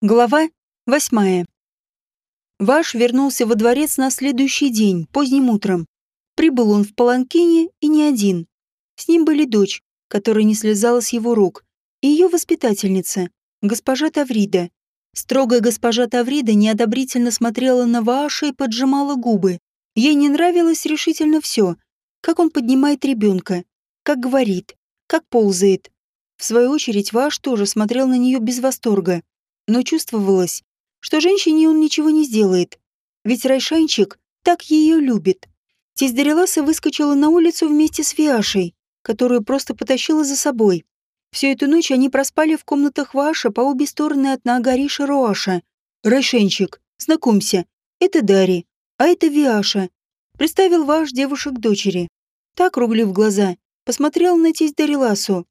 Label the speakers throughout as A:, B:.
A: Глава восьмая. Ваш вернулся во дворец на следующий день, поздним утром. Прибыл он в Паланкине и не один. С ним были дочь, которая не слезала с его рук, и ее воспитательница, госпожа Таврида. Строгая госпожа Таврида неодобрительно смотрела на Вааша и поджимала губы. Ей не нравилось решительно все, как он поднимает ребенка, как говорит, как ползает. В свою очередь Вааш тоже смотрел на нее без восторга но чувствовалось, что женщине он ничего не сделает, ведь Райшанчик так ее любит. Тесть Дариласа выскочила на улицу вместе с Виашей, которую просто потащила за собой. Всю эту ночь они проспали в комнатах Ваша по обе стороны от Нагариша Роаша. «Райшенчик, знакомься, это Дари, а это Виаша», — представил Ваш девушек дочери. Так, округлив глаза, посмотрел на тесть Дариласу.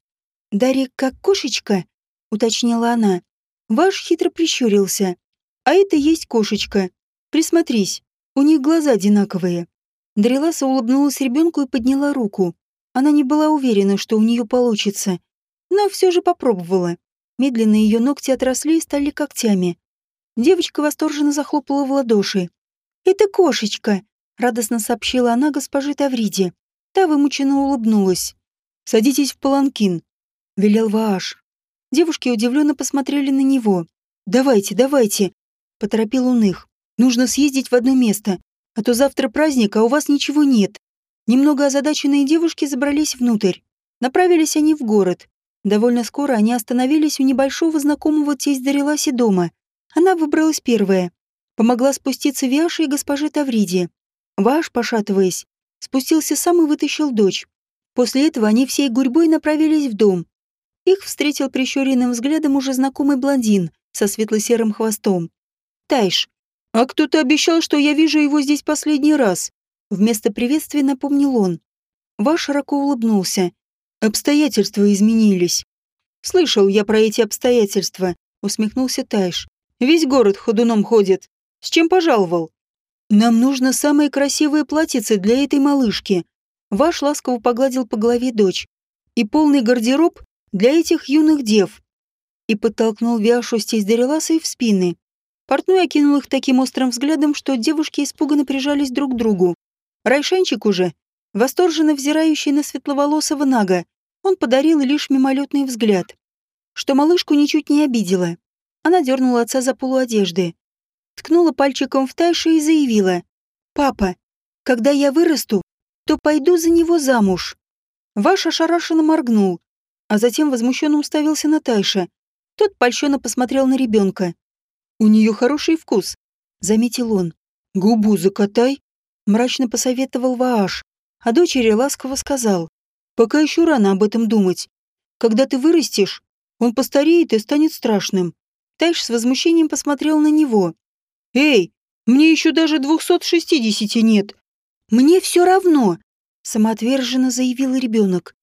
A: «Дарья как кошечка?» — уточнила она. Ваш хитро прищурился. А это есть кошечка. Присмотрись, у них глаза одинаковые. Дариласа улыбнулась ребенку и подняла руку. Она не была уверена, что у нее получится, но все же попробовала. Медленно ее ногти отросли и стали когтями. Девочка восторженно захлопала в ладоши. «Это кошечка!» — радостно сообщила она госпоже Тавриде. Та вымученно улыбнулась. «Садитесь в паланкин», — велел Вааш. Девушки удивленно посмотрели на него. «Давайте, давайте!» — поторопил он их. «Нужно съездить в одно место, а то завтра праздник, а у вас ничего нет». Немного озадаченные девушки забрались внутрь. Направились они в город. Довольно скоро они остановились у небольшого знакомого тесть Дариласи дома. Она выбралась первая. Помогла спуститься Виаше и госпоже Тавриде. Ваш, пошатываясь, спустился сам и вытащил дочь. После этого они всей гурьбой направились в дом, их встретил прищуренным взглядом уже знакомый блондин со светло-серым хвостом. «Тайш, а кто-то обещал, что я вижу его здесь последний раз?» Вместо приветствия напомнил он. Ваш широко улыбнулся. «Обстоятельства изменились». «Слышал я про эти обстоятельства», — усмехнулся Тайш. «Весь город ходуном ходит. С чем пожаловал?» «Нам нужно самое красивое платьице для этой малышки». Ваш ласково погладил по голове дочь. «И полный гардероб для этих юных дев. И подтолкнул Виашу стесь Дареласой в спины. Портной окинул их таким острым взглядом, что девушки испуганно прижались друг к другу. Райшанчик уже, восторженно взирающий на светловолосого Нага, он подарил лишь мимолетный взгляд, что малышку ничуть не обидела. Она дернула отца за полу одежды, ткнула пальчиком в Тайша и заявила. «Папа, когда я вырасту, то пойду за него замуж». Ваш ошарашенно моргнул, а затем возмущенно уставился на Тайша. Тот польщенно посмотрел на ребенка. «У нее хороший вкус», — заметил он. «Губу закатай», — мрачно посоветовал Вааш, а дочери ласково сказал. «Пока еще рано об этом думать. Когда ты вырастешь, он постареет и станет страшным». Тайш с возмущением посмотрел на него. «Эй, мне еще даже двухсот шестидесяти нет». «Мне все равно», — самоотверженно заявил ребенок.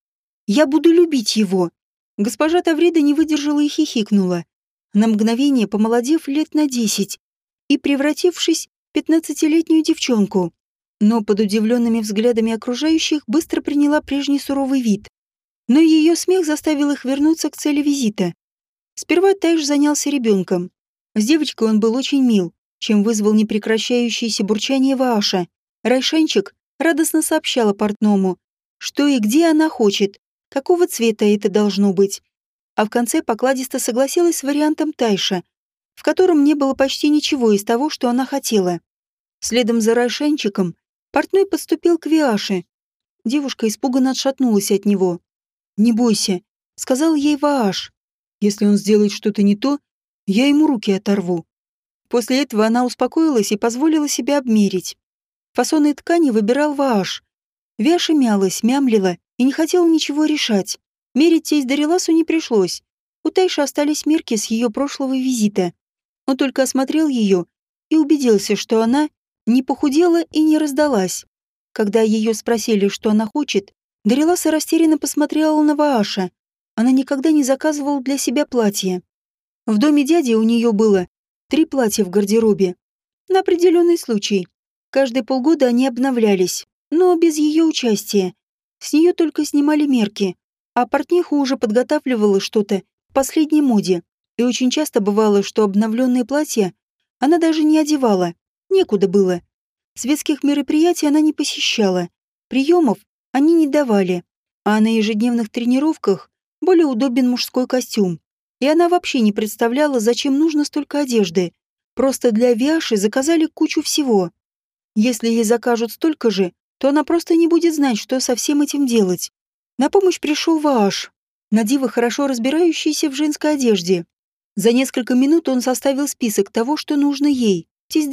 A: Я буду любить его. Госпожа Таврида не выдержала и хихикнула, на мгновение помолодев лет на десять и превратившись в пятнадцатилетнюю девчонку. Но под удивленными взглядами окружающих быстро приняла прежний суровый вид. Но ее смех заставил их вернуться к цели визита. Сперва Тайш занялся ребенком. С девочкой он был очень мил, чем вызвал непрекращающееся бурчание Вааша. Райшанчик радостно сообщала портному, что и где она хочет, какого цвета это должно быть. А в конце покладисто согласилась с вариантом Тайша, в котором не было почти ничего из того, что она хотела. Следом за Райшенчиком портной подступил к Виаше. Девушка испуганно отшатнулась от него. «Не бойся», — сказал ей Вааш. «Если он сделает что-то не то, я ему руки оторву». После этого она успокоилась и позволила себя обмерить. Фасоны ткани выбирал Вааш. Вяша мялась, мямлила и не хотела ничего решать. Мерить тесть Дариласу не пришлось. У Тайши остались мерки с ее прошлого визита. Он только осмотрел ее и убедился, что она не похудела и не раздалась. Когда ее спросили, что она хочет, Дариласа растерянно посмотрела на Вааша. Она никогда не заказывала для себя платье. В доме дяди у нее было три платья в гардеробе. На определенный случай. Каждые полгода они обновлялись, но без ее участия. С нее только снимали мерки, а портниха уже подготавливала что-то в последней моде. И очень часто бывало, что обновленные платья она даже не одевала, некуда было. Светских мероприятий она не посещала, приемов они не давали, а на ежедневных тренировках более удобен мужской костюм. И она вообще не представляла, зачем нужно столько одежды. Просто для Виаши заказали кучу всего. Если ей закажут столько же, то она просто не будет знать, что со всем этим делать. На помощь пришел Вааш, Надива хорошо разбирающийся в женской одежде. За несколько минут он составил список того, что нужно ей. Тесть.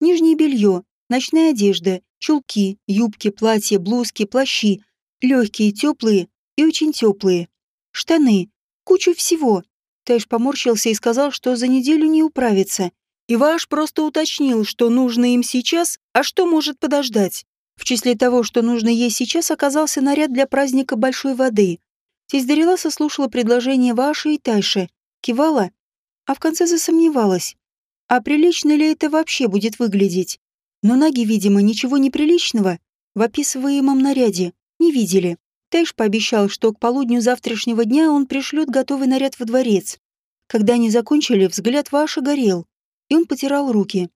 A: Нижнее белье, ночная одежда, чулки, юбки, платья, блузки, плащи. Легкие, теплые и очень теплые. Штаны. Кучу всего. Тэш поморщился и сказал, что за неделю не управится. Иваш просто уточнил, что нужно им сейчас, а что может подождать. В числе того, что нужно ей сейчас, оказался наряд для праздника большой воды. Тесть Дариласа слушала предложение Ваши и Тайши, кивала, а в конце засомневалась. А прилично ли это вообще будет выглядеть? Но Наги, видимо, ничего неприличного в описываемом наряде не видели. Тэш пообещал, что к полудню завтрашнего дня он пришлет готовый наряд во дворец. Когда они закончили, взгляд Ваша горел, и он потирал руки.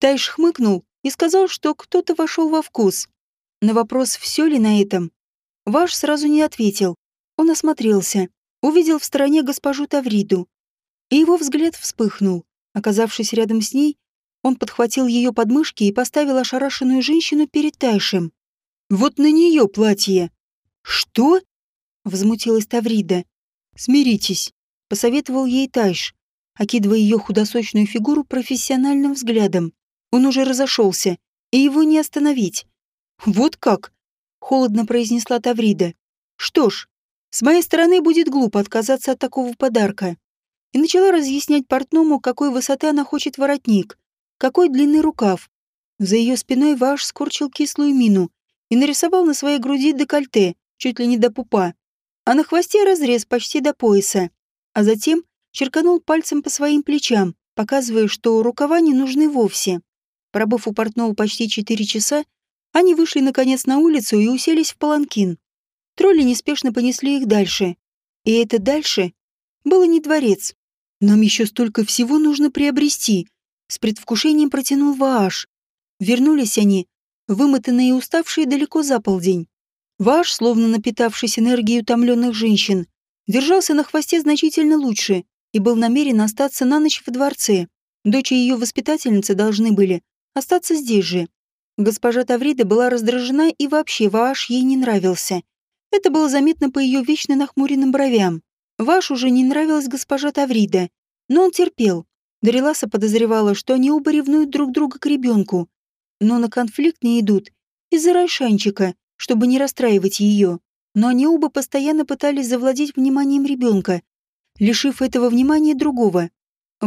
A: Тайш хмыкнул и сказал, что кто-то вошел во вкус. На вопрос, все ли на этом, Ваш сразу не ответил. Он осмотрелся увидел в стороне госпожу Тавриду, и его взгляд вспыхнул. Оказавшись рядом с ней, он подхватил ее подмышки и поставил ошарашенную женщину перед Тайшем. «Вот на нее платье!» «Что?» — возмутилась Таврида. «Смиритесь», — посоветовал ей Тайш, окидывая ее худосочную фигуру профессиональным взглядом. Он уже разошелся, и его не остановить. «Вот как?» — холодно произнесла Таврида. «Что ж, с моей стороны будет глупо отказаться от такого подарка. И начала разъяснять портному, какой высоты она хочет воротник, какой длины рукав. За ее спиной Ваш скорчил кислую мину и нарисовал на своей груди декольте, чуть ли не до пупа, а на хвосте разрез почти до пояса. А затем черканул пальцем по своим плечам, показывая, что рукава не нужны вовсе. Пробыв у портного почти четыре часа, они вышли наконец на улицу и уселись в паланкин. Тролли неспешно понесли их дальше. И это дальше было не дворец. Нам еще столько всего нужно приобрести. С предвкушением протянул Вааш. Вернулись они, вымотанные и уставшие далеко за полдень. Вааш, словно напитавшись энергией утомленных женщин, держался на хвосте значительно лучше и был намерен остаться на ночь в дворце. Дочь и ее воспитательницы должны были остаться здесь же. Госпожа Таврида была раздражена и вообще Вааш ей не нравился. Это было заметно по ее вечно нахмуренным бровям. Ваш уже не нравилась госпожа Таврида, но он терпел. Дариласа подозревала, что они оба ревнуют друг друга к ребенку, но на конфликт не идут из-за Райшанчика, чтобы не расстраивать ее. Но они оба постоянно пытались завладеть вниманием ребенка, лишив этого внимания другого.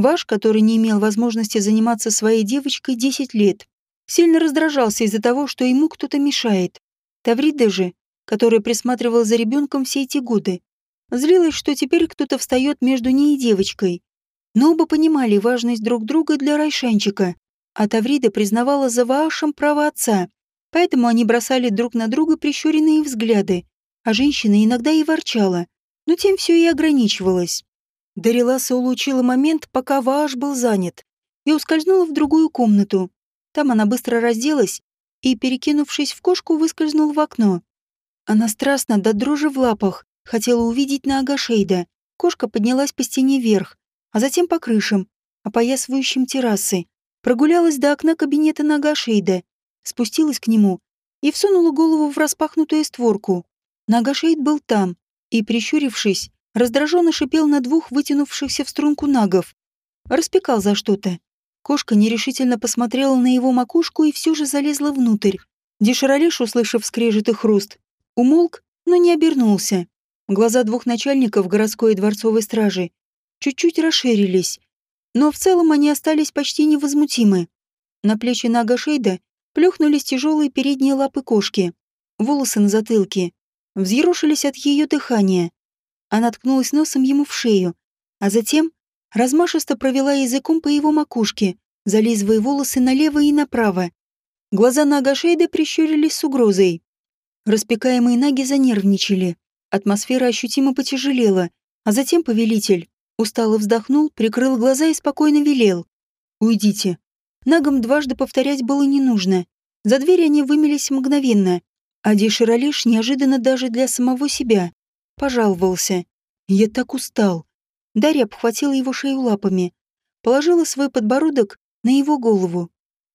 A: Ваш, который не имел возможности заниматься своей девочкой 10 лет, сильно раздражался из-за того, что ему кто-то мешает. Таврида же которая присматривала за ребенком все эти годы. Злилась, что теперь кто-то встает между ней и девочкой. Но оба понимали важность друг друга для Райшанчика, а Таврида признавала за Ваашем право отца, поэтому они бросали друг на друга прищуренные взгляды, а женщина иногда и ворчала, но тем все и ограничивалось. Дариласа улучила момент, пока Вааш был занят, и ускользнула в другую комнату. Там она быстро разделась и, перекинувшись в кошку, выскользнула в окно. Она страстно, до дрожи в лапах, хотела увидеть на Агашейда. Кошка поднялась по стене вверх, а затем по крышам, опоясывающим террасы. Прогулялась до окна кабинета на Агашейда, спустилась к нему и всунула голову в распахнутую створку. Нагашейд был там и, прищурившись, раздраженно шипел на двух вытянувшихся в струнку нагов. Распекал за что-то. Кошка нерешительно посмотрела на его макушку и все же залезла внутрь. Деширалеш, услышав скрежет и хруст, Умолк, но не обернулся. Глаза двух начальников городской и дворцовой стражи чуть-чуть расширились, но в целом они остались почти невозмутимы. На плечи Нага Шейда плюхнулись тяжелые передние лапы кошки, волосы на затылке, взъерошились от ее дыхания. Она ткнулась носом ему в шею, а затем размашисто провела языком по его макушке, зализывая волосы налево и направо. Глаза Нага Шейда прищурились с угрозой. Распекаемые наги занервничали. Атмосфера ощутимо потяжелела, а затем повелитель Устало вздохнул, прикрыл глаза и спокойно велел. «Уйдите». Нагом дважды повторять было не нужно. За дверь они вымелись мгновенно. А Деширалиш неожиданно даже для самого себя пожаловался. «Я так устал». Дарья обхватила его шею лапами, положила свой подбородок на его голову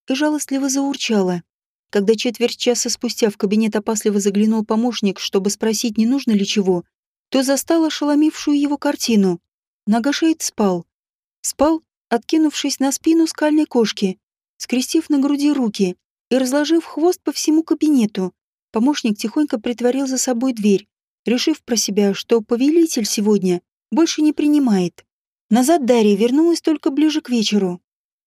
A: и жалостливо заурчала. Когда четверть часа спустя в кабинет опасливо заглянул помощник, чтобы спросить, не нужно ли чего, то застал ошеломившую его картину. Нагашейд спал. Спал, откинувшись на спину скальной кошки, скрестив на груди руки и разложив хвост по всему кабинету. Помощник тихонько притворил за собой дверь, решив про себя, что повелитель сегодня больше не принимает. Назад Дарья вернулась только ближе к вечеру.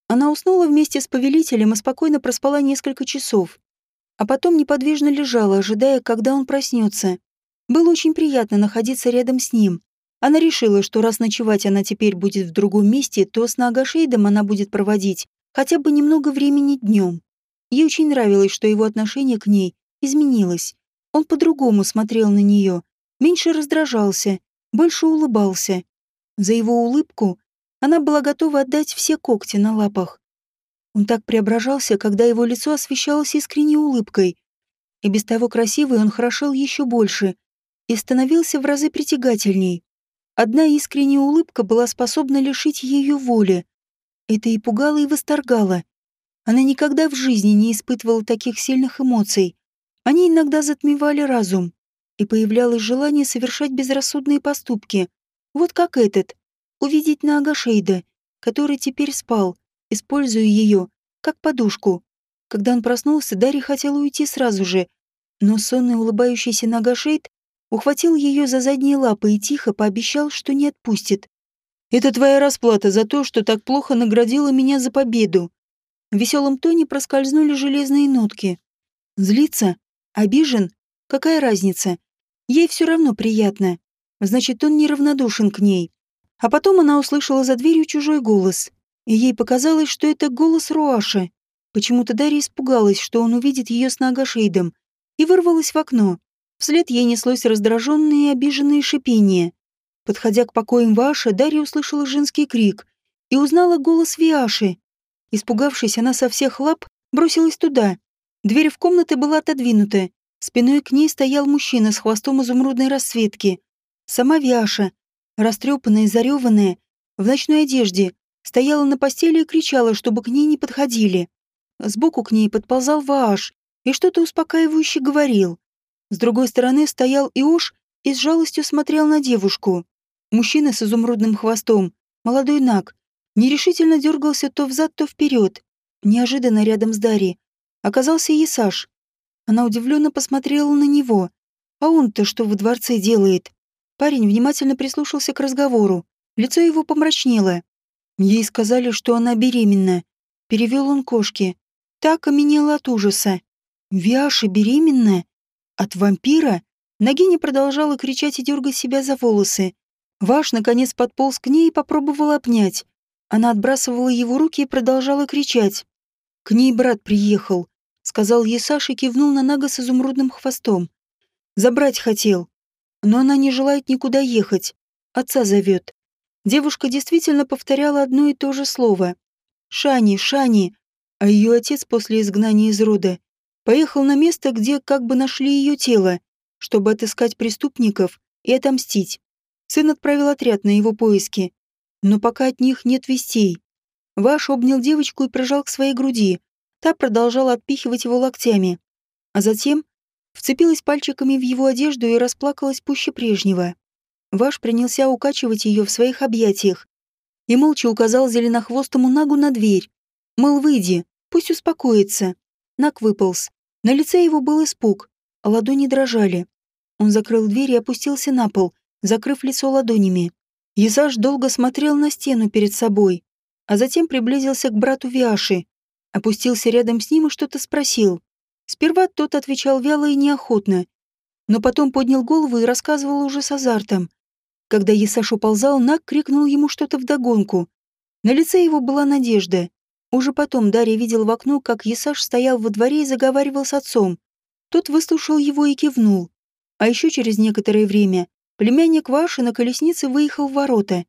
A: Она уснула вместе с повелителем и спокойно проспала несколько часов. А потом неподвижно лежала, ожидая, когда он проснется. Было очень приятно находиться рядом с ним, она решила, что раз ночевать она теперь будет в другом месте, то с Нагашейдом она будет проводить хотя бы немного времени днем. Ей очень нравилось, что его отношение к ней изменилось. Он по-другому смотрел на нее, меньше раздражался, больше улыбался. За его улыбку она была готова отдать все когти на лапах. Он так преображался, когда его лицо освещалось искренней улыбкой. И без того красивый он хорошел еще больше и становился в разы притягательней. Одна искренняя улыбка была способна лишить ее воли. Это и пугало, и восторгало. Она никогда в жизни не испытывала таких сильных эмоций. Они иногда затмевали разум, и появлялось желание совершать безрассудные поступки. Вот как этот. Увидеть на который теперь спал, используя ее, как подушку. Когда он проснулся, Дарья хотела уйти сразу же, но сонный улыбающийся Нагашейд ухватил ее за задние лапы и тихо пообещал, что не отпустит. «Это твоя расплата за то, что так плохо наградила меня за победу». В веселом тоне проскользнули железные нотки. Злиться? Обижен? Какая разница? Ей все равно приятно. Значит, он неравнодушен к ней. А потом она услышала за дверью чужой голос. И ей показалось, что это голос Руаша. Почему-то Дарья испугалась, что он увидит ее с Нагашейдом, и вырвалась в окно. Вслед ей неслось раздраженное и обиженное шипение. Подходя к покоям Ваши, Дарья услышала женский крик и узнала голос Виаши. Испугавшись, она со всех лап бросилась туда. Дверь в комнаты была отодвинута. Спиной к ней стоял мужчина с хвостом изумрудной расцветки. Сама Виаша, растрепанная и зареванная, в ночной одежде, стояла на постели и кричала, чтобы к ней не подходили. Сбоку к ней подползал Вааш и что-то успокаивающе говорил. С другой стороны стоял Иош и с жалостью смотрел на девушку. Мужчина с изумрудным хвостом, молодой наг, нерешительно дергался то взад, то вперед. Неожиданно рядом с Дарьей оказался Есаш. Она удивленно посмотрела на него. А он-то что во дворце делает? Парень внимательно прислушался к разговору. Лицо его помрачнело. Ей сказали, что она беременна. Перевел он кошки. Так окаменела от ужаса. Виаша беременная? От вампира? Нагиня продолжала кричать и дергать себя за волосы. Ваш, наконец, подполз к ней и попробовал обнять. Она отбрасывала его руки и продолжала кричать. «К ней брат приехал», — сказал ей Саша и кивнул на Нага с изумрудным хвостом. «Забрать хотел. Но она не желает никуда ехать. Отца зовет». Девушка действительно повторяла одно и то же слово. «Шани, Шани!» А ее отец после изгнания из рода Поехал на место, где как бы нашли ее тело, чтобы отыскать преступников и отомстить. Сын отправил отряд на его поиски. Но пока от них нет вестей. Ваш обнял девочку и прижал к своей груди. Та продолжала отпихивать его локтями. А затем вцепилась пальчиками в его одежду и расплакалась пуще прежнего. Ваш принялся укачивать ее в своих объятиях и молча указал зеленохвостому Нагу на дверь. Мол, выйди, пусть успокоится. Наг выполз. На лице его был испуг, а ладони дрожали. Он закрыл дверь и опустился на пол, закрыв лицо ладонями. Езаж долго смотрел на стену перед собой, а затем приблизился к брату Виаши, опустился рядом с ним и что-то спросил. Сперва тот отвечал вяло и неохотно, но потом поднял голову и рассказывал уже с азартом. Когда Есаш уползал, Нак крикнул ему что-то вдогонку. На лице его была надежда. Уже потом Дарья видел в окно, как Есаш стоял во дворе и заговаривал с отцом. Тот выслушал его и кивнул. А еще через некоторое время племянник Ваши на колеснице выехал в ворота.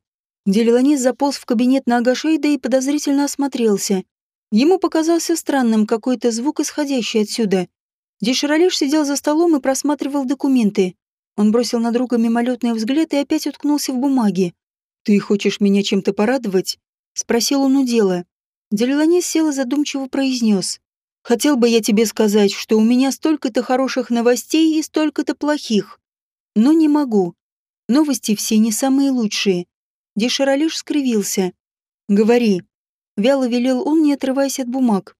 A: Делиланис заполз в кабинет на Агашейда и подозрительно осмотрелся. Ему показался странным какой-то звук, исходящий отсюда. Деширалеш сидел за столом и просматривал документы. Он бросил на друга мимолетный взгляд и опять уткнулся в бумаги. «Ты хочешь меня чем-то порадовать?» — спросил он у дела. Делиланис сел и задумчиво произнес. «Хотел бы я тебе сказать, что у меня столько-то хороших новостей и столько-то плохих. Но не могу. Новости все не самые лучшие. Деширалиш скривился. «Говори». Вяло велел он, не отрываясь от бумаг.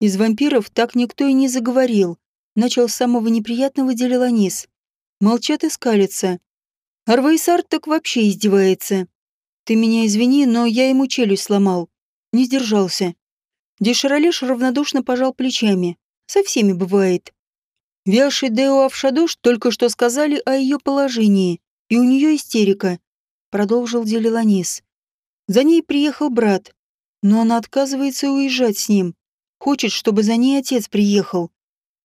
A: Из вампиров так никто и не заговорил. Начал с самого неприятного Делиланис. Молчат и скалятся. Арвейсар так вообще издевается. Ты меня извини, но я ему челюсть сломал. Не сдержался. Деширалеш равнодушно пожал плечами. Со всеми бывает. Вяши Део Авшадош только что сказали о ее положении, и у нее истерика продолжил Делиланис. За ней приехал брат, но она отказывается уезжать с ним. Хочет, чтобы за ней отец приехал.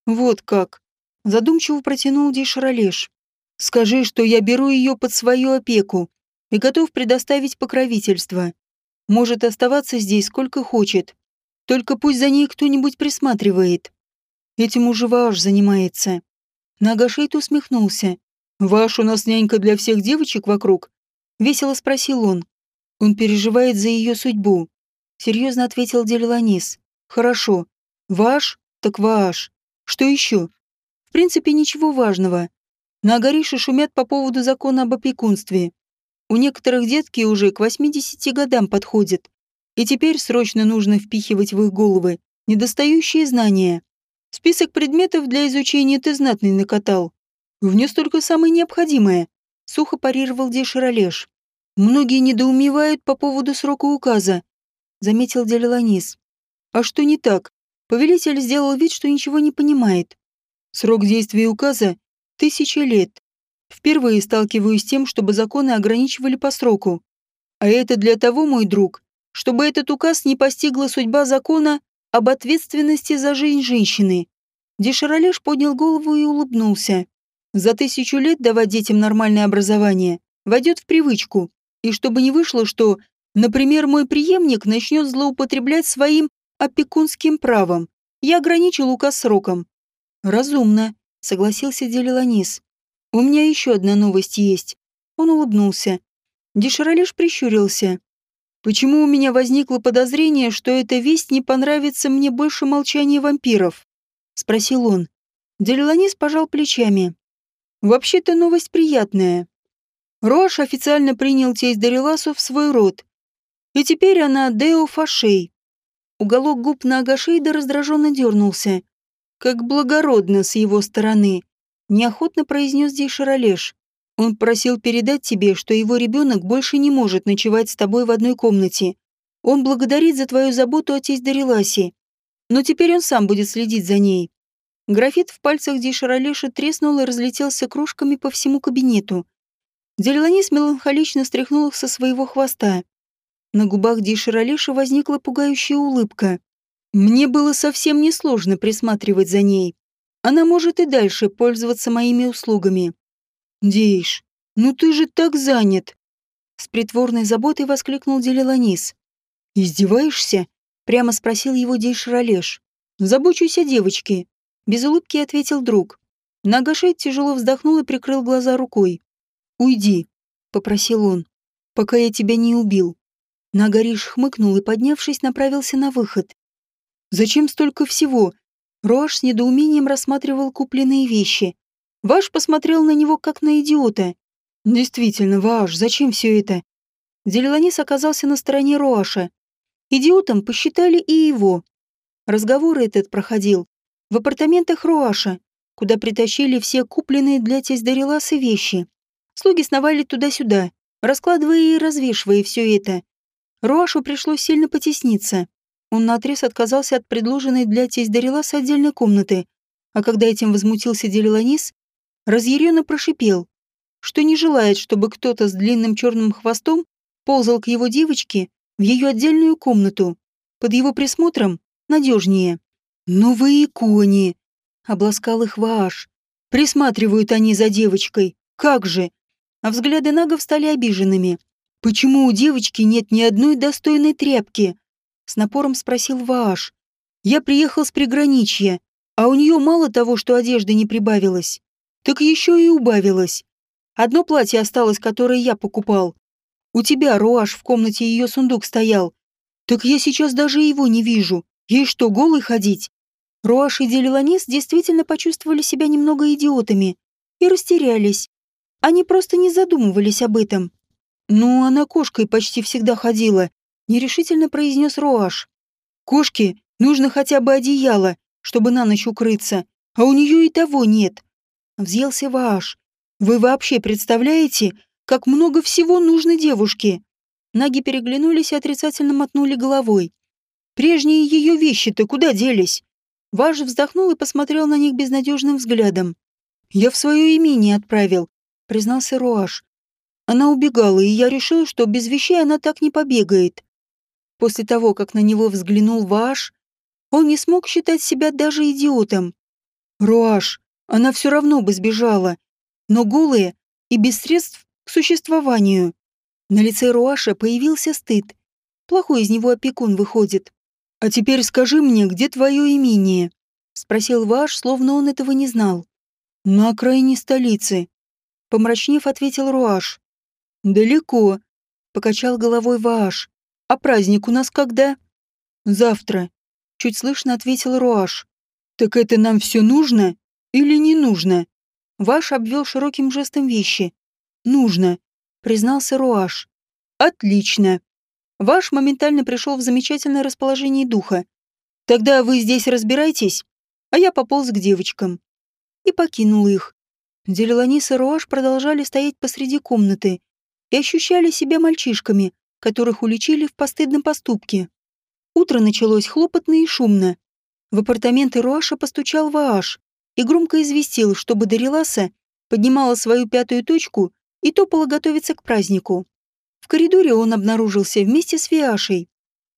A: Вот как. Задумчиво протянул Дишаролеш. Скажи, что я беру ее под свою опеку и готов предоставить покровительство. Может оставаться здесь сколько хочет. Только пусть за ней кто-нибудь присматривает. Этим уже Ваш занимается. Нагашейт усмехнулся. Ваш у нас нянька для всех девочек вокруг. Весело спросил он. Он переживает за ее судьбу. Серьезно ответил Делиланис. Хорошо. Ваш? Так ваш. Что еще? В принципе, ничего важного. На Агарише шумят по поводу закона об опекунстве. У некоторых детки уже к 80 годам подходят. И теперь срочно нужно впихивать в их головы недостающие знания. Список предметов для изучения ты знатный накатал. Внес только самое необходимое сухо парировал Деширалеш. Многие недоумевают по поводу срока указа, заметил Делиланис. А что не так? Повелитель сделал вид, что ничего не понимает. Срок действия указа — тысячи лет. Впервые сталкиваюсь с тем, чтобы законы ограничивали по сроку. А это для того, мой друг, чтобы этот указ не постигла судьба закона об ответственности за жизнь женщины. Деширалеш поднял голову и улыбнулся. За тысячу лет давать детям нормальное образование войдет в привычку, и чтобы не вышло, что, например, мой преемник начнет злоупотреблять своим опекунским правом. Я ограничил указ сроком. Разумно, согласился Делиланис. У меня еще одна новость есть. Он улыбнулся. Деширалиш прищурился. Почему у меня возникло подозрение, что эта весть не понравится мне больше молчания вампиров? Спросил он. Делиланис пожал плечами. Вообще-то новость приятная. Рош официально принял тесть Дариласу в свой род. И теперь она Део Фашей. Уголок губ на Агашейда раздраженно дернулся. Как благородно с его стороны. Неохотно произнес Дейшаролеш. Он просил передать тебе, что его ребенок больше не может ночевать с тобой в одной комнате. Он благодарит за твою заботу о тесть Дариласе. Но теперь он сам будет следить за ней. Графит в пальцах Дишаралеша треснул и разлетелся кружками по всему кабинету. Делиланис меланхолично стряхнул их со своего хвоста. На губах Дишаралеша возникла пугающая улыбка. Мне было совсем несложно присматривать за ней. Она может и дальше пользоваться моими услугами. Дейш, ну ты же так занят. С притворной заботой воскликнул Делиланис. Издеваешься? Прямо спросил его Дейш Ролеш. Забочусь о девочке. Без улыбки ответил друг. Нагашей тяжело вздохнул и прикрыл глаза рукой. «Уйди», — попросил он, — «пока я тебя не убил». Нагариш хмыкнул и, поднявшись, направился на выход. «Зачем столько всего?» Роаш с недоумением рассматривал купленные вещи. Ваш посмотрел на него, как на идиота. «Действительно, Ваш, зачем все это?» Делиланис оказался на стороне Роаша. Идиотом посчитали и его. Разговор этот проходил в апартаментах Руаша, куда притащили все купленные для тесть вещи. Слуги сновали туда-сюда, раскладывая и развешивая все это. Руашу пришлось сильно потесниться. Он наотрез отказался от предложенной для тесть Дариласы отдельной комнаты, а когда этим возмутился Делиланис, разъяренно прошипел, что не желает, чтобы кто-то с длинным черным хвостом ползал к его девочке в ее отдельную комнату. Под его присмотром надежнее. «Ну вы и кони!» — обласкал их Вааш. «Присматривают они за девочкой. Как же!» А взгляды нагов стали обиженными. «Почему у девочки нет ни одной достойной тряпки?» С напором спросил Вааш. «Я приехал с приграничья, а у нее мало того, что одежды не прибавилось, так еще и убавилось. Одно платье осталось, которое я покупал. У тебя, Руаш, в комнате ее сундук стоял. Так я сейчас даже его не вижу. Ей что, голый ходить?» Руаш и Делиланис действительно почувствовали себя немного идиотами и растерялись. Они просто не задумывались об этом. «Ну, она кошкой почти всегда ходила», — нерешительно произнес Руаш. «Кошке нужно хотя бы одеяло, чтобы на ночь укрыться, а у нее и того нет». Взъелся Вааш. «Вы вообще представляете, как много всего нужно девушке?» Наги переглянулись и отрицательно мотнули головой. «Прежние ее вещи-то куда делись?» Ваш вздохнул и посмотрел на них безнадежным взглядом. «Я в свое имение отправил», — признался Руаш. Она убегала, и я решил, что без вещей она так не побегает. После того, как на него взглянул Ваш, он не смог считать себя даже идиотом. Руаш, она все равно бы сбежала, но голая и без средств к существованию. На лице Руаша появился стыд. Плохой из него опекун выходит. «А теперь скажи мне, где твое имение?» — спросил Ваш, словно он этого не знал. «На окраине столицы», — помрачнев ответил Руаш. «Далеко», — покачал головой Вааш. «А праздник у нас когда?» «Завтра», — чуть слышно ответил Руаш. «Так это нам все нужно или не нужно?» Ваш обвел широким жестом вещи. «Нужно», — признался Руаш. «Отлично», Ваш моментально пришел в замечательное расположение духа. Тогда вы здесь разбирайтесь, а я пополз к девочкам. И покинул их. Делиланис и Руаш продолжали стоять посреди комнаты и ощущали себя мальчишками, которых уличили в постыдном поступке. Утро началось хлопотно и шумно. В апартаменты Руаша постучал Вааш и громко известил, чтобы Дариласа поднимала свою пятую точку и топала готовиться к празднику. В коридоре он обнаружился вместе с Виашей.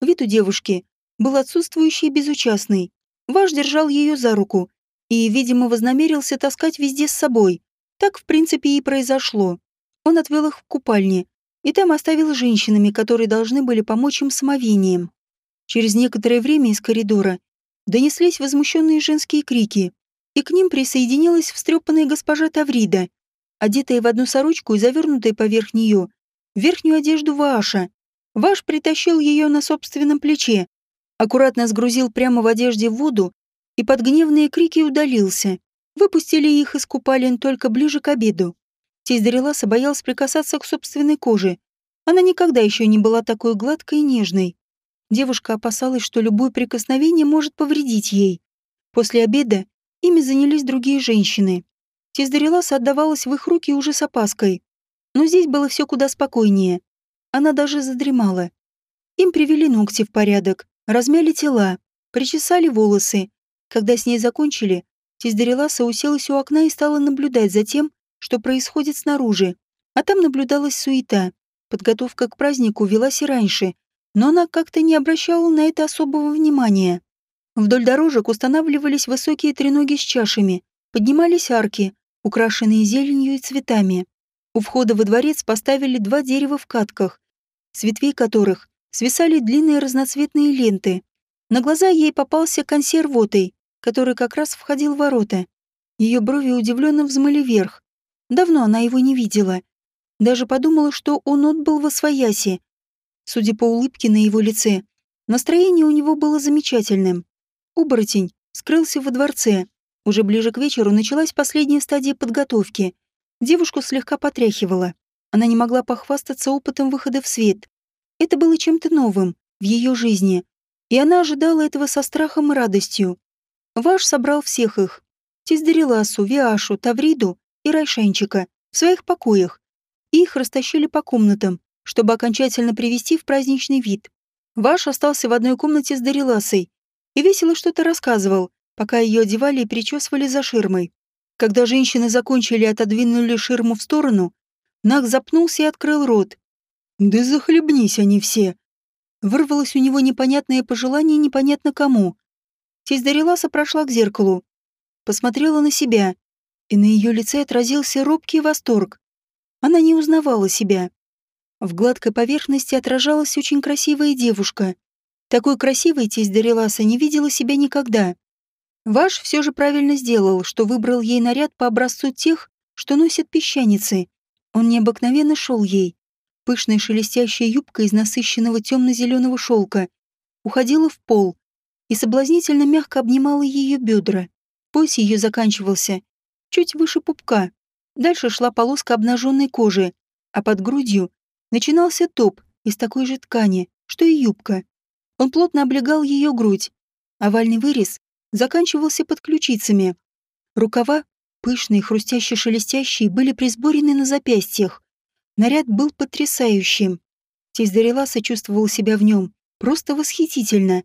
A: Вид у девушки был отсутствующий и безучастный. Ваш держал ее за руку и, видимо, вознамерился таскать везде с собой. Так, в принципе, и произошло. Он отвел их в купальне и там оставил женщинами, которые должны были помочь им самовением. Через некоторое время из коридора донеслись возмущенные женские крики, и к ним присоединилась встрепанная госпожа Таврида, одетая в одну сорочку и завернутая поверх нее верхнюю одежду Ваша. Ваш притащил ее на собственном плече, аккуратно сгрузил прямо в одежде в воду и под гневные крики удалился. Выпустили их из купалин только ближе к обеду. Тесть Дариласа боялась прикасаться к собственной коже. Она никогда еще не была такой гладкой и нежной. Девушка опасалась, что любое прикосновение может повредить ей. После обеда ими занялись другие женщины. Тесть Дариласа отдавалась в их руки уже с опаской. Но здесь было все куда спокойнее. Она даже задремала. Им привели ногти в порядок, размяли тела, причесали волосы. Когда с ней закончили, Тиздареласа уселась у окна и стала наблюдать за тем, что происходит снаружи. А там наблюдалась суета. Подготовка к празднику велась и раньше, но она как-то не обращала на это особого внимания. Вдоль дорожек устанавливались высокие треноги с чашами, поднимались арки, украшенные зеленью и цветами. У входа во дворец поставили два дерева в катках, с ветвей которых свисали длинные разноцветные ленты. На глаза ей попался консервотой, который как раз входил в ворота. Ее брови удивленно взмыли вверх. Давно она его не видела. Даже подумала, что он отбыл во свояси. Судя по улыбке на его лице, настроение у него было замечательным. Оборотень скрылся во дворце. Уже ближе к вечеру началась последняя стадия подготовки — Девушку слегка потряхивала. Она не могла похвастаться опытом выхода в свет. Это было чем-то новым в ее жизни, и она ожидала этого со страхом и радостью. Ваш собрал всех их. Тиздариласу, Виашу, Тавриду и Райшенчика в своих покоях. Их растащили по комнатам, чтобы окончательно привести в праздничный вид. Ваш остался в одной комнате с Дариласой и весело что-то рассказывал, пока ее одевали и причесывали за ширмой. Когда женщины закончили и отодвинули ширму в сторону, Нах запнулся и открыл рот. «Да захлебнись они все!» Вырвалось у него непонятное пожелание непонятно кому. Тесть Дариласа прошла к зеркалу, посмотрела на себя, и на ее лице отразился робкий восторг. Она не узнавала себя. В гладкой поверхности отражалась очень красивая девушка. Такой красивой тесть Дариласа не видела себя никогда. Ваш все же правильно сделал, что выбрал ей наряд по образцу тех, что носят песчаницы. Он необыкновенно шел ей. Пышная шелестящая юбка из насыщенного темно-зеленого шелка уходила в пол и соблазнительно мягко обнимала ее бедра. Пояс ее заканчивался чуть выше пупка. Дальше шла полоска обнаженной кожи, а под грудью начинался топ из такой же ткани, что и юбка. Он плотно облегал ее грудь. Овальный вырез заканчивался под ключицами. Рукава, пышные, хрустяще-шелестящие, были присборены на запястьях. Наряд был потрясающим. Тесть чувствовала себя в нем просто восхитительно.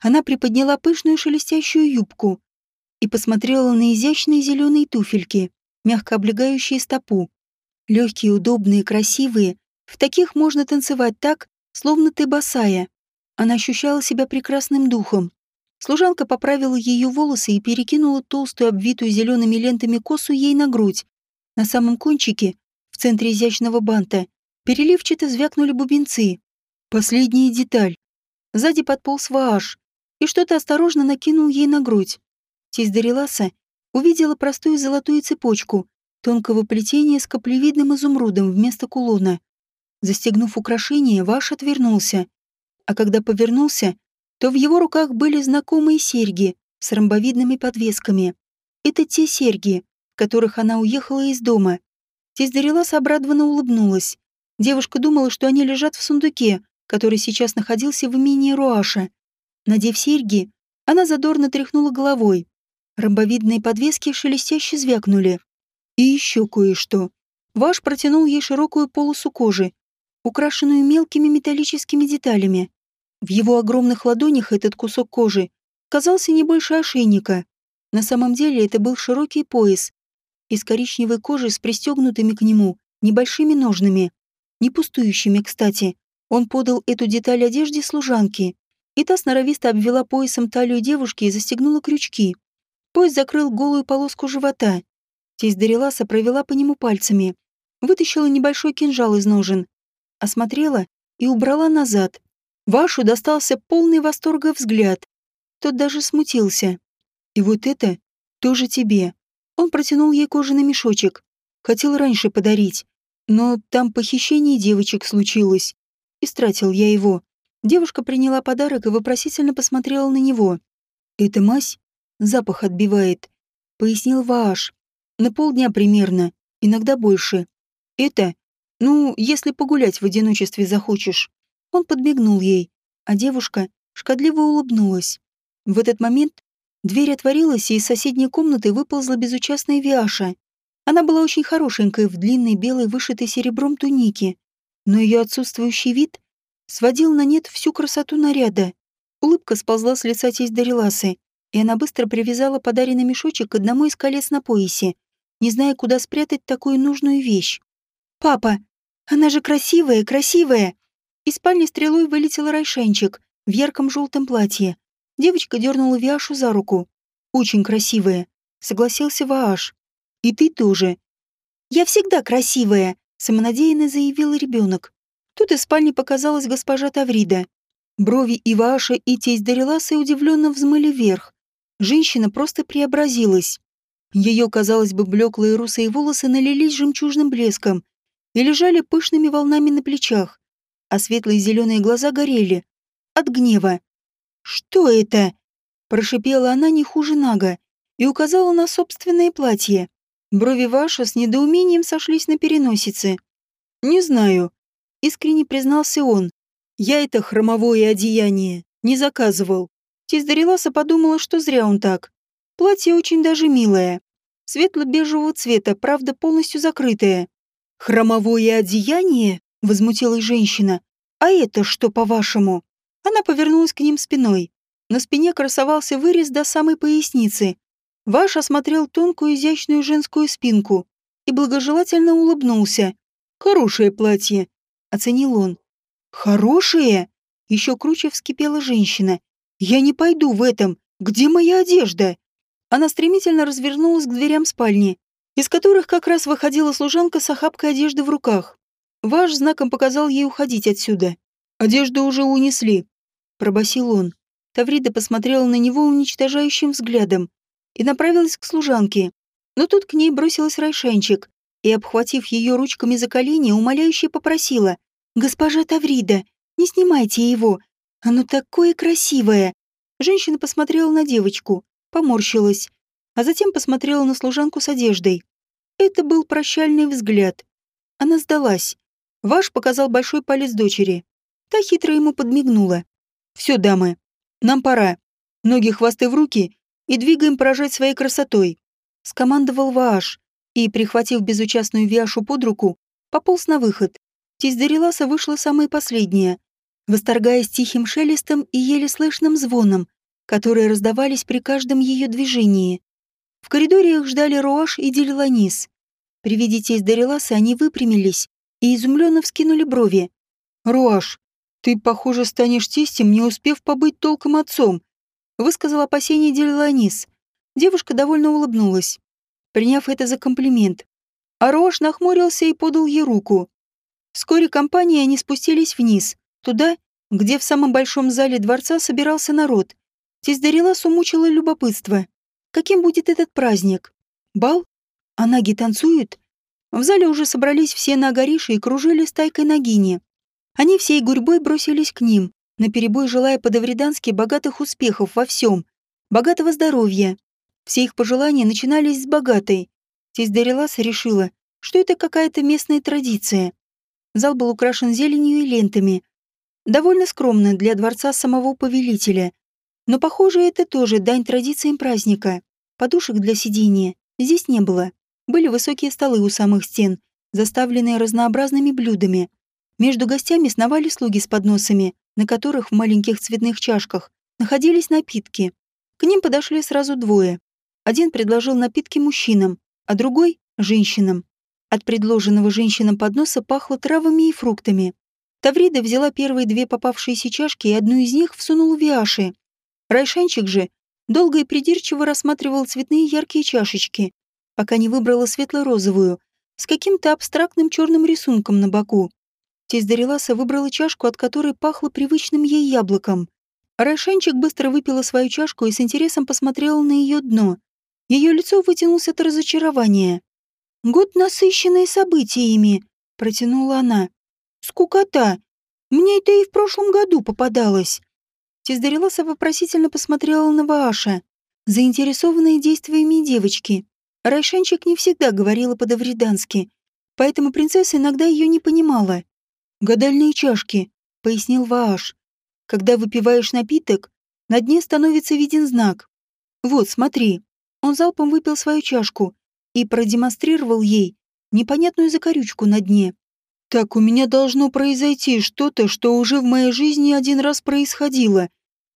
A: Она приподняла пышную шелестящую юбку и посмотрела на изящные зеленые туфельки, мягко облегающие стопу. Легкие, удобные, красивые. В таких можно танцевать так, словно ты босая. Она ощущала себя прекрасным духом. Служанка поправила ее волосы и перекинула толстую, обвитую зелеными лентами косу ей на грудь. На самом кончике, в центре изящного банта, переливчато звякнули бубенцы. Последняя деталь. Сзади подполз Вааш, и что-то осторожно накинул ей на грудь. Тесть Дариласа увидела простую золотую цепочку тонкого плетения с каплевидным изумрудом вместо кулона. Застегнув украшение, Ваш отвернулся, а когда повернулся, то в его руках были знакомые серьги с ромбовидными подвесками. Это те серьги, в которых она уехала из дома. Тесть Дариласа обрадованно улыбнулась. Девушка думала, что они лежат в сундуке, который сейчас находился в имении Руаша. Надев серьги, она задорно тряхнула головой. Ромбовидные подвески шелестяще звякнули. И еще кое-что. Ваш протянул ей широкую полосу кожи, украшенную мелкими металлическими деталями. В его огромных ладонях этот кусок кожи казался не больше ошейника. На самом деле это был широкий пояс из коричневой кожи с пристегнутыми к нему небольшими ножными, не пустующими, кстати. Он подал эту деталь одежде служанки, и та сноровисто обвела поясом талию девушки и застегнула крючки. Пояс закрыл голую полоску живота. Тесть Дариласа провела по нему пальцами, вытащила небольшой кинжал из ножен, осмотрела и убрала назад. Вашу достался полный восторга взгляд. Тот даже смутился. И вот это тоже тебе. Он протянул ей кожаный мешочек. Хотел раньше подарить, но там похищение девочек случилось. Истратил я его. Девушка приняла подарок и вопросительно посмотрела на него. «Это мазь? Запах отбивает», — пояснил Вааш. «На полдня примерно, иногда больше. Это, ну, если погулять в одиночестве захочешь». Он подмигнул ей, а девушка шкодливо улыбнулась. В этот момент дверь отворилась, и из соседней комнаты выползла безучастная Виаша. Она была очень хорошенькая в длинной белой вышитой серебром тунике, но ее отсутствующий вид сводил на нет всю красоту наряда. Улыбка сползла с лица тесть Дариласы, и она быстро привязала подаренный мешочек к одному из колец на поясе, не зная, куда спрятать такую нужную вещь. «Папа, она же красивая, красивая!» Из спальни стрелой вылетел Райшенчик в ярком желтом платье. Девочка дернула Виашу за руку. «Очень красивая», — согласился Вааш. «И ты тоже». «Я всегда красивая», — самонадеянно заявил ребенок. Тут из спальни показалась госпожа Таврида. Брови и Вааша, и тесть Дариласы удивленно взмыли вверх. Женщина просто преобразилась. Ее, казалось бы, блеклые русые волосы налились жемчужным блеском и лежали пышными волнами на плечах, а светлые зеленые глаза горели. От гнева. «Что это?» – прошипела она не хуже Нага и указала на собственное платье. Брови Ваша с недоумением сошлись на переносице. «Не знаю», Искренне признался он. Я это хромовое одеяние не заказывал. Тесть Дариласа подумала, что зря он так. Платье очень даже милое. Светло-бежевого цвета, правда, полностью закрытое. «Хромовое одеяние?» — возмутилась женщина. «А это что, по-вашему?» Она повернулась к ним спиной. На спине красовался вырез до самой поясницы. Ваш осмотрел тонкую изящную женскую спинку и благожелательно улыбнулся. «Хорошее платье оценил он. «Хорошие?» Еще круче вскипела женщина. «Я не пойду в этом. Где моя одежда?» Она стремительно развернулась к дверям спальни, из которых как раз выходила служанка с охапкой одежды в руках. Ваш знаком показал ей уходить отсюда. Одежду уже унесли, пробасил он. Таврида посмотрела на него уничтожающим взглядом и направилась к служанке. Но тут к ней бросилась Райшанчик и, обхватив ее ручками за колени, умоляюще попросила. «Госпожа Таврида, не снимайте его. Оно такое красивое!» Женщина посмотрела на девочку, поморщилась, а затем посмотрела на служанку с одеждой. Это был прощальный взгляд. Она сдалась. Ваш показал большой палец дочери. Та хитро ему подмигнула. «Все, дамы, нам пора. Ноги хвосты в руки и двигаем поражать своей красотой», — скомандовал Вааш и, прихватив безучастную Виашу под руку, пополз на выход. Тесть Дариласа вышла самая последняя, восторгаясь тихим шелестом и еле слышным звоном, которые раздавались при каждом ее движении. В коридоре их ждали Руаш и Делиланис. При виде тесть Дариласа они выпрямились и изумленно вскинули брови. «Руаш, ты, похоже, станешь тестем, не успев побыть толком отцом», высказал опасение Делиланис. Девушка довольно улыбнулась, приняв это за комплимент. А Руаш нахмурился и подал ей руку. Вскоре компания они спустились вниз, туда, где в самом большом зале дворца собирался народ. Тесть Дариласу мучило любопытство. Каким будет этот праздник? Бал? А наги танцуют? В зале уже собрались все нагариши и кружили стайкой нагини. Они всей гурьбой бросились к ним, наперебой желая по-давридански богатых успехов во всем, богатого здоровья. Все их пожелания начинались с богатой. Тесть Дарилас решила, что это какая-то местная традиция. Зал был украшен зеленью и лентами. Довольно скромно для дворца самого повелителя. Но, похоже, это тоже дань традициям праздника. Подушек для сидения здесь не было. Были высокие столы у самых стен, заставленные разнообразными блюдами. Между гостями сновали слуги с подносами, на которых в маленьких цветных чашках находились напитки. К ним подошли сразу двое. Один предложил напитки мужчинам, а другой — женщинам. От предложенного женщинам подноса пахло травами и фруктами. Таврида взяла первые две попавшиеся чашки и одну из них всунула в Виаши. Райшанчик же долго и придирчиво рассматривал цветные яркие чашечки, пока не выбрала светло-розовую, с каким-то абстрактным черным рисунком на боку. Тесть Дариласа выбрала чашку, от которой пахло привычным ей яблоком. Райшанчик быстро выпила свою чашку и с интересом посмотрела на ее дно. Ее лицо вытянулось от разочарования. «Год насыщенный событиями», — протянула она. «Скукота! Мне это и в прошлом году попадалось». Тиздариласа вопросительно посмотрела на Вааша, заинтересованная действиями девочки. Райшанчик не всегда говорила по-давридански, поэтому принцесса иногда ее не понимала. «Гадальные чашки», — пояснил Вааш. «Когда выпиваешь напиток, на дне становится виден знак. Вот, смотри». Он залпом выпил свою чашку и продемонстрировал ей непонятную закорючку на дне. Так у меня должно произойти что-то, что уже в моей жизни один раз происходило.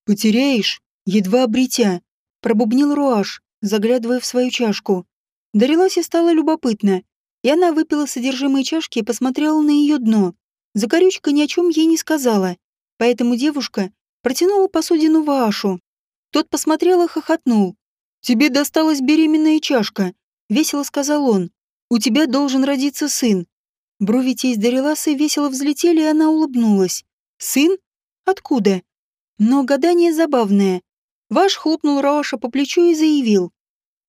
A: Потеряешь, едва обретя, пробубнил Руаш, заглядывая в свою чашку. Дариласе стало любопытно, и она выпила содержимое чашки и посмотрела на ее дно. Закорючка ни о чем ей не сказала, поэтому девушка протянула посудину Ваашу. Тот посмотрел и хохотнул. «Тебе досталась беременная чашка», — весело сказал он. «У тебя должен родиться сын. Брови тесть Дариласы весело взлетели, и она улыбнулась. «Сын? Откуда?» Но гадание забавное. Ваш хлопнул Рауша по плечу и заявил.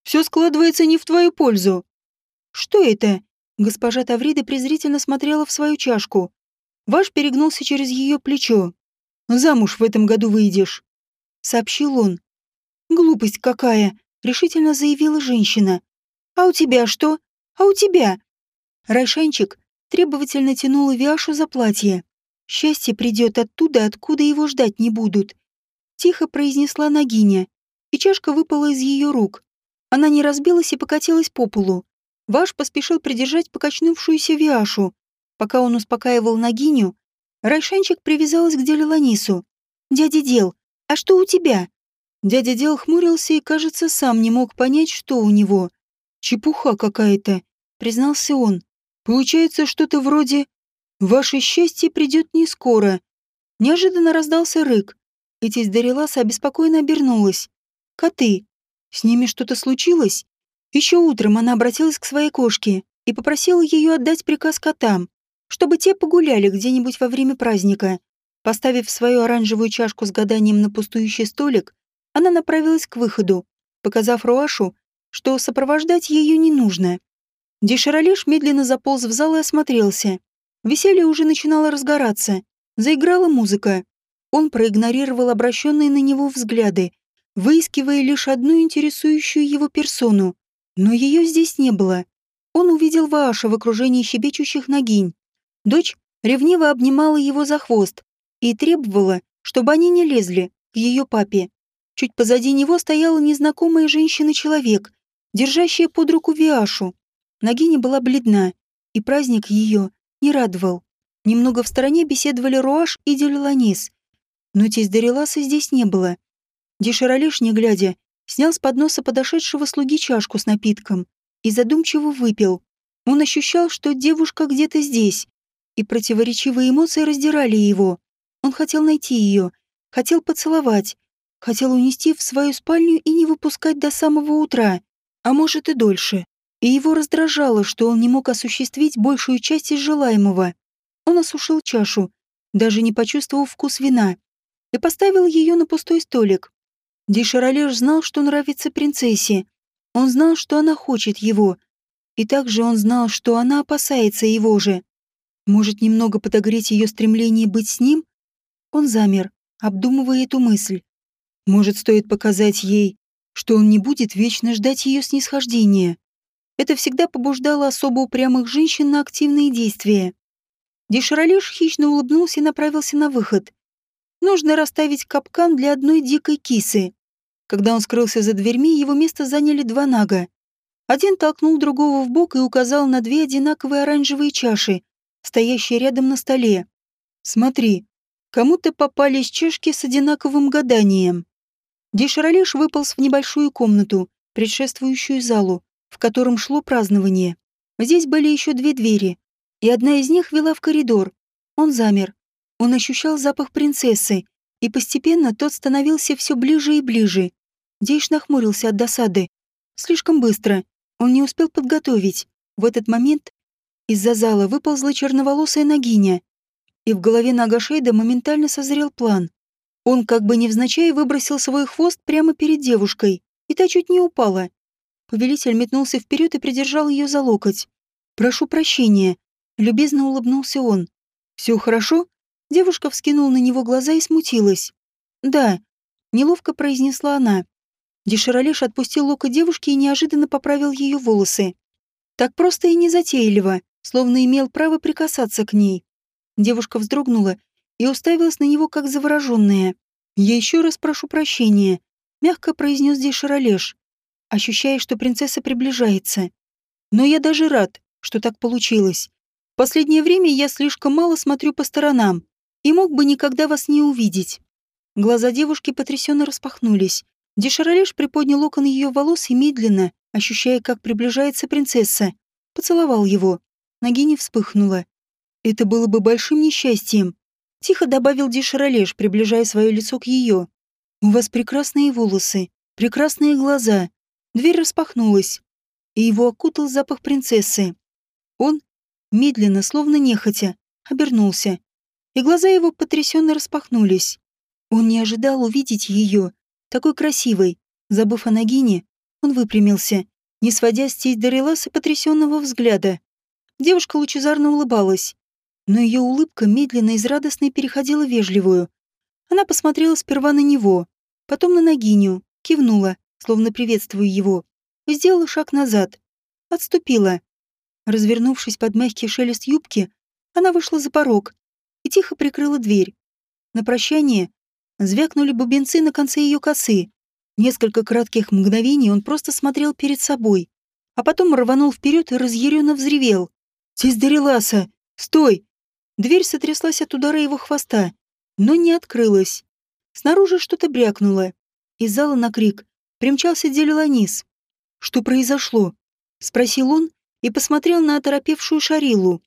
A: «Все складывается не в твою пользу». «Что это?» Госпожа Таврида презрительно смотрела в свою чашку. Ваш перегнулся через ее плечо. «Замуж в этом году выйдешь», — сообщил он. «Глупость какая!» — решительно заявила женщина. «А у тебя что? А у тебя?» Райшанчик требовательно тянула Виашу за платье. «Счастье придет оттуда, откуда его ждать не будут», — тихо произнесла Нагиня, и чашка выпала из ее рук. Она не разбилась и покатилась по полу. Ваш поспешил придержать покачнувшуюся Виашу. Пока он успокаивал Нагиню, Райшанчик привязалась к деле Ланису. «Дядя Дел, а что у тебя?» Дядя Дел хмурился и, кажется, сам не мог понять, что у него. «Чепуха какая-то», — признался он. Получается что-то вроде «Ваше счастье придет не скоро». Неожиданно раздался рык, тесть Дариласа обеспокоенно обернулась. «Коты. С ними что-то случилось?» Еще утром она обратилась к своей кошке и попросила ее отдать приказ котам. чтобы те погуляли где-нибудь во время праздника. Поставив свою оранжевую чашку с гаданием на пустующий столик, она направилась к выходу, показав Руашу, что сопровождать ее не нужно. Деширалеш медленно заполз в зал и осмотрелся. Веселье уже начинало разгораться. Заиграла музыка. Он проигнорировал обращенные на него взгляды, выискивая лишь одну интересующую его персону. Но ее здесь не было. Он увидел Вааша в окружении щебечущих ногинь. Дочь ревниво обнимала его за хвост и требовала, чтобы они не лезли к ее папе. Чуть позади него стояла незнакомая женщина-человек, держащая под руку Виашу. Нагиня была бледна, и праздник ее не радовал. Немного в стороне беседовали Руаш и Делиланис. Но тесть Дариласа здесь не было. Деширалеш, не глядя, снял с подноса подошедшего слуги чашку с напитком и задумчиво выпил. Он ощущал, что девушка где-то здесь, и противоречивые эмоции раздирали его. Он хотел найти ее, хотел поцеловать, хотел унести в свою спальню и не выпускать до самого утра, а может и дольше. И его раздражало, что он не мог осуществить большую часть из желаемого. Он осушил чашу, даже не почувствовав вкус вина, и поставил ее на пустой столик. Дишаралеш знал, что нравится принцессе. Он знал, что она хочет его. И также он знал, что она опасается его же. Может, немного подогреть ее стремление быть с ним? Он замер, обдумывая эту мысль. Может, стоит показать ей, что он не будет вечно ждать ее снисхождения. Это всегда побуждало особо упрямых женщин на активные действия. Деширалеш хищно улыбнулся и направился на выход. Нужно расставить капкан для одной дикой кисы. Когда он скрылся за дверьми, его место заняли два нага. Один толкнул другого в бок и указал на две одинаковые оранжевые чаши, стоящие рядом на столе. «Смотри, кому-то попались чашки с одинаковым гаданием». Деширалеш выполз в небольшую комнату, предшествующую залу, в котором шло празднование. Здесь были еще две двери, и одна из них вела в коридор. Он замер. Он ощущал запах принцессы, и постепенно тот становился все ближе и ближе. Дейш нахмурился от досады. Слишком быстро. Он не успел подготовить. В этот момент из-за зала выползла черноволосая ногиня. И в голове Нагашейда моментально созрел план. Он как бы невзначай выбросил свой хвост прямо перед девушкой, и та чуть не упала. Повелитель метнулся вперед и придержал ее за локоть. «Прошу прощения», — любезно улыбнулся он. «Все хорошо?» Девушка вскинула на него глаза и смутилась. «Да», — неловко произнесла она. Деширалеш отпустил локоть девушки и неожиданно поправил ее волосы. Так просто и незатейливо, словно имел право прикасаться к ней. Девушка вздрогнула и уставилась на него как завороженная. «Я еще раз прошу прощения», — мягко произнес Деширалеш, ощущая, что принцесса приближается. «Но я даже рад, что так получилось. В последнее время я слишком мало смотрю по сторонам и мог бы никогда вас не увидеть». Глаза девушки потрясенно распахнулись. Деширалеш приподнял окон ее волос и медленно, ощущая, как приближается принцесса, поцеловал его. Нагиня вспыхнула. Это было бы большим несчастьем, Тихо добавил Дишаролеш, приближая свое лицо к ее. «У вас прекрасные волосы, прекрасные глаза». Дверь распахнулась, и его окутал запах принцессы. Он, медленно, словно нехотя, обернулся, и глаза его потрясенно распахнулись. Он не ожидал увидеть ее, такой красивой. Забыв о Нагине, он выпрямился, не сводя с тесть Дариласа потрясенного взгляда. Девушка лучезарно улыбалась но ее улыбка медленно из радостной переходила в вежливую. Она посмотрела сперва на него, потом на Нагиню, кивнула, словно приветствуя его, сделала шаг назад. Отступила. Развернувшись под мягкий шелест юбки, она вышла за порог и тихо прикрыла дверь. На прощание звякнули бубенцы на конце ее косы. Несколько кратких мгновений он просто смотрел перед собой, а потом рванул вперед и разъяренно взревел. «Тесть Дариласа! Стой! Дверь сотряслась от удара его хвоста, но не открылась. Снаружи что-то брякнуло. Из зала на крик примчался Делиланис. «Что произошло?» — спросил он и посмотрел на оторопевшую Шарилу.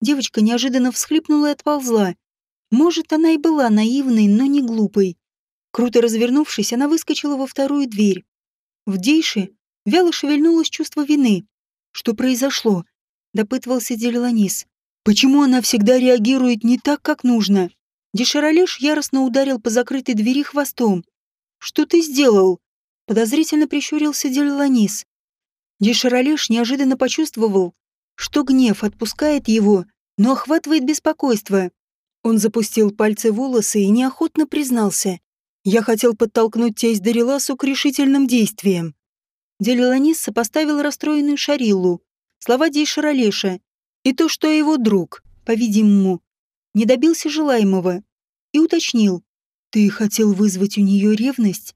A: Девочка неожиданно всхлипнула и отползла. Может, она и была наивной, но не глупой. Круто развернувшись, она выскочила во вторую дверь. В Дейше вяло шевельнулось чувство вины. «Что произошло?» — допытывался Делиланис. Почему она всегда реагирует не так, как нужно? Деширалеш яростно ударил по закрытой двери хвостом. «Что ты сделал?» Подозрительно прищурился Делиланис. Деширалеш неожиданно почувствовал, что гнев отпускает его, но охватывает беспокойство. Он запустил пальцы в волосы и неохотно признался. «Я хотел подтолкнуть тесть Дариласу к решительным действиям». Делиланис сопоставил расстроенную Шариллу, слова Дейшаралеша и то, что его друг, по-видимому, не добился желаемого, и уточнил. «Ты хотел вызвать у нее ревность?»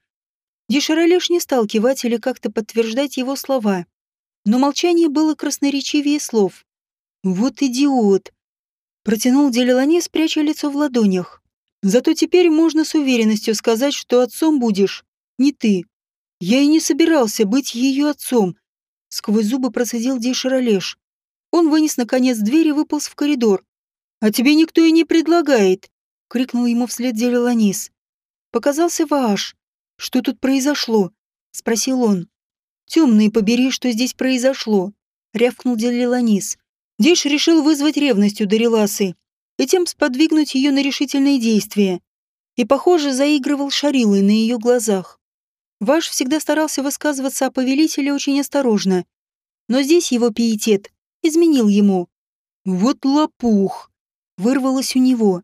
A: Деширалеш не стал кивать или как-то подтверждать его слова. Но молчание было красноречивее слов. «Вот идиот!» Протянул Делилане, спряча лицо в ладонях. «Зато теперь можно с уверенностью сказать, что отцом будешь не ты. Я и не собирался быть ее отцом», — сквозь зубы процедил Деширалеш. Он вынес, наконец, дверь и выполз в коридор. «А тебе никто и не предлагает!» — крикнул ему вслед Делиланис. Показался Вааш. «Что тут произошло?» — спросил он. «Темные побери, что здесь произошло», — рявкнул Делиланис. Диш решил вызвать ревность у Дариласы и тем сподвигнуть ее на решительные действия. И, похоже, заигрывал шарилой на ее глазах. Ваш всегда старался высказываться о повелителе очень осторожно, но здесь его пиетет изменил ему. «Вот лопух!» — вырвалось у него.